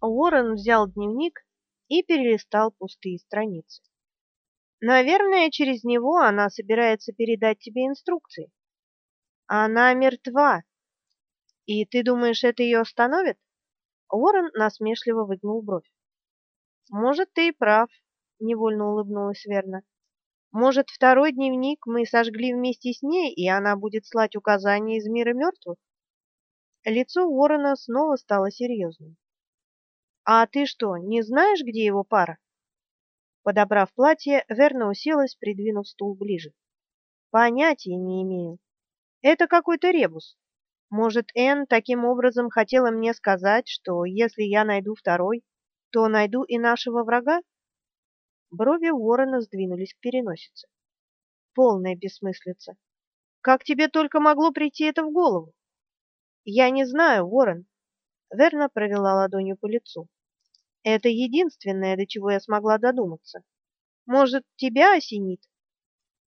Уоррен взял дневник и перелистал пустые страницы. Наверное, через него она собирается передать тебе инструкции. Она мертва. И ты думаешь, это ее остановит? Уоррен насмешливо выгнул бровь. Может, ты и прав, невольно улыбнулась Верна. Может, второй дневник мы сожгли вместе с ней, и она будет слать указания из мира мертвых? Лицо Уоррена снова стало серьезным. А ты что, не знаешь, где его пара? Подобрав платье, Верна уселась, придвинув стул ближе. Понятия не имею. Это какой-то ребус. Может, Энн таким образом хотела мне сказать, что если я найду второй, то найду и нашего врага? Брови Уоррена сдвинулись к переносице. Полная бессмыслица. Как тебе только могло прийти это в голову? Я не знаю, Уоррен. Верна провела ладонью по лицу. Это единственное, до чего я смогла додуматься. Может, тебя осенит?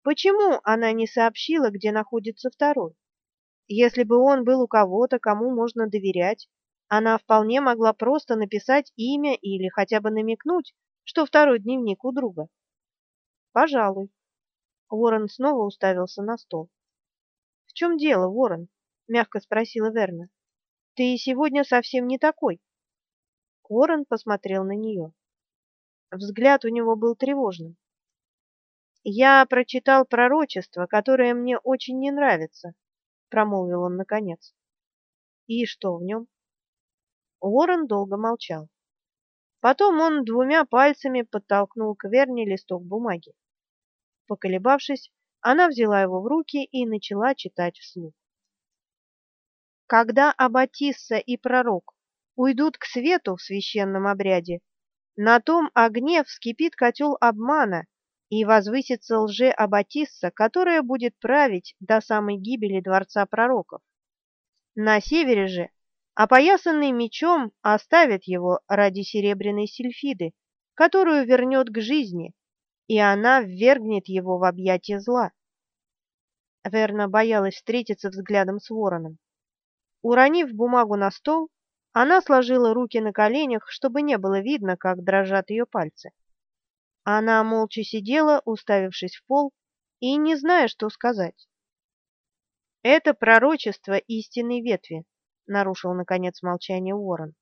Почему она не сообщила, где находится второй? Если бы он был у кого-то, кому можно доверять, она вполне могла просто написать имя или хотя бы намекнуть, что второй дневник у друга. Пожалуй. Ворон снова уставился на стол. В чем дело, Ворон? мягко спросила Верна. Ты сегодня совсем не такой. Ворон посмотрел на нее. Взгляд у него был тревожным. Я прочитал пророчество, которое мне очень не нравится, промолвил он наконец. И что в нем?» Уоррен долго молчал. Потом он двумя пальцами подтолкнул к Верне листок бумаги. Поколебавшись, она взяла его в руки и начала читать вслух. Когда Аббатисса и пророк уйдут к свету в священном обряде, на том огне вскипит котел обмана, и возвысится лже-Аббатисса, которая будет править до самой гибели дворца пророков. На севере же, опоясанный мечом, оставит его ради серебряной сильфиды, которую вернет к жизни, и она ввергнет его в объятия зла. Верна боялась встретиться взглядом с вороном. Уронив бумагу на стол, она сложила руки на коленях, чтобы не было видно, как дрожат ее пальцы. Она молча сидела, уставившись в пол и не зная, что сказать. Это пророчество истинной ветви, нарушил наконец молчание Уоррен.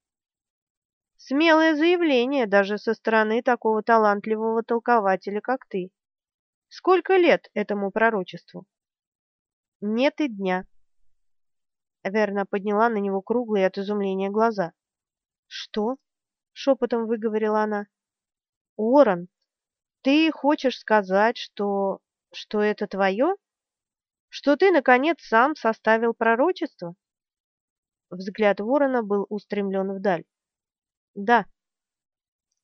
Смелое заявление даже со стороны такого талантливого толкователя, как ты. Сколько лет этому пророчеству? Нет и дня. Верна подняла на него круглые от изумления глаза. Что? шепотом выговорила она. Уоррен, ты хочешь сказать, что что это твое? Что ты наконец сам составил пророчество? Взгляд Ворона был устремлен вдаль. Да.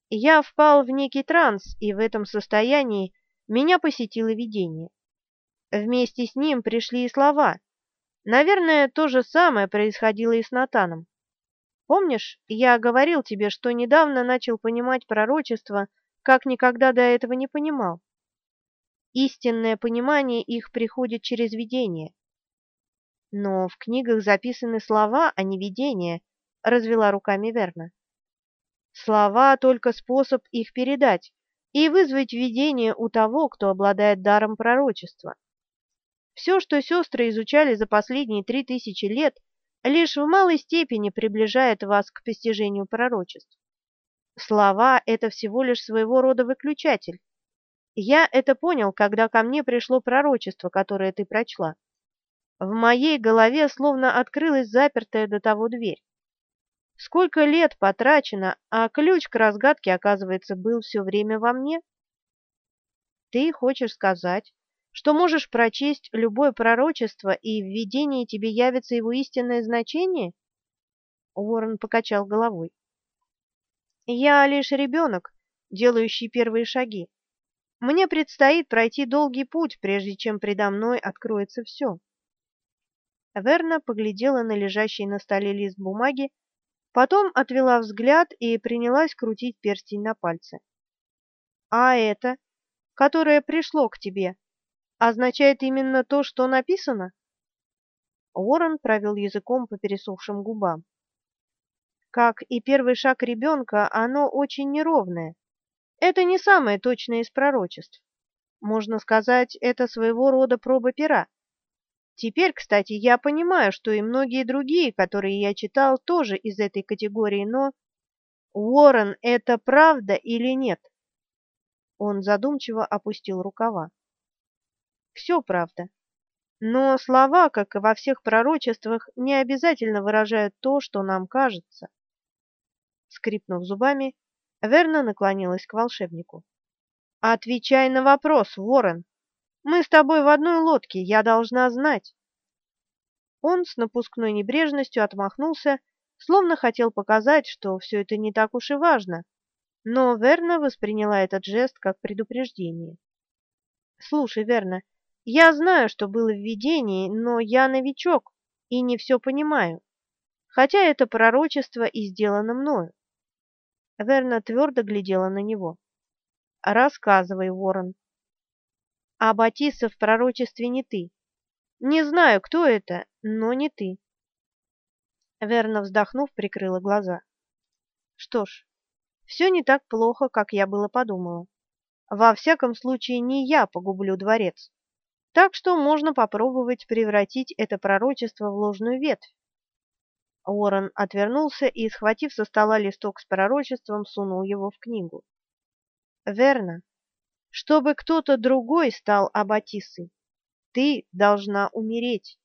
Я впал в некий транс, и в этом состоянии меня посетило видение. Вместе с ним пришли и слова. Наверное, то же самое происходило и с Натаном. Помнишь, я говорил тебе, что недавно начал понимать пророчество как никогда до этого не понимал. Истинное понимание их приходит через видение. Но в книгах записаны слова, а не видения, развела руками Верна. Слова только способ их передать и вызвать видение у того, кто обладает даром пророчества. Все, что сестры изучали за последние три тысячи лет, лишь в малой степени приближает вас к постижению пророчеств. Слова — это всего лишь своего рода выключатель. Я это понял, когда ко мне пришло пророчество, которое ты прочла. В моей голове словно открылась запертая до того дверь. Сколько лет потрачено, а ключ к разгадке, оказывается, был все время во мне? Ты хочешь сказать, что можешь прочесть любое пророчество, и в видении тебе явится его истинное значение? Уоррен покачал головой. Я лишь ребенок, делающий первые шаги. Мне предстоит пройти долгий путь, прежде чем предо мной откроется все. Верна поглядела на лежащий на столе лист бумаги, потом отвела взгляд и принялась крутить перстень на пальце. А это, которое пришло к тебе, означает именно то, что написано? Уоррен провел языком по пересохшим губам. Как и первый шаг ребенка, оно очень неровное. Это не самое точное из пророчеств. Можно сказать, это своего рода проба пера. Теперь, кстати, я понимаю, что и многие другие, которые я читал, тоже из этой категории, но... Уоррен, это правда или нет? Он задумчиво опустил рукава. Все правда. Но слова, как и во всех пророчествах, не обязательно выражают то, что нам кажется. Скрипнув зубами, Верна наклонилась к волшебнику. Отвечай на вопрос, Ворон. Мы с тобой в одной лодке, я должна знать. Он с напускной небрежностью отмахнулся, словно хотел показать, что все это не так уж и важно, но Верна восприняла этот жест как предупреждение. Слушай, Верна, я знаю, что было в видении, но я новичок и не все понимаю, хотя это пророчество и сделано мною. Верна твердо глядела на него. Рассказывай, Ворон. А Батиса в пророчестве не ты. Не знаю, кто это, но не ты. Верна, вздохнув, прикрыла глаза. Что ж, все не так плохо, как я было подумала. Во всяком случае, не я погублю дворец. Так что можно попробовать превратить это пророчество в ложную ветвь. Уоррен отвернулся и, схватив со стола листок с пророчеством, сунул его в книгу. Верно. Чтобы кто-то другой стал Аббатисой, ты должна умереть.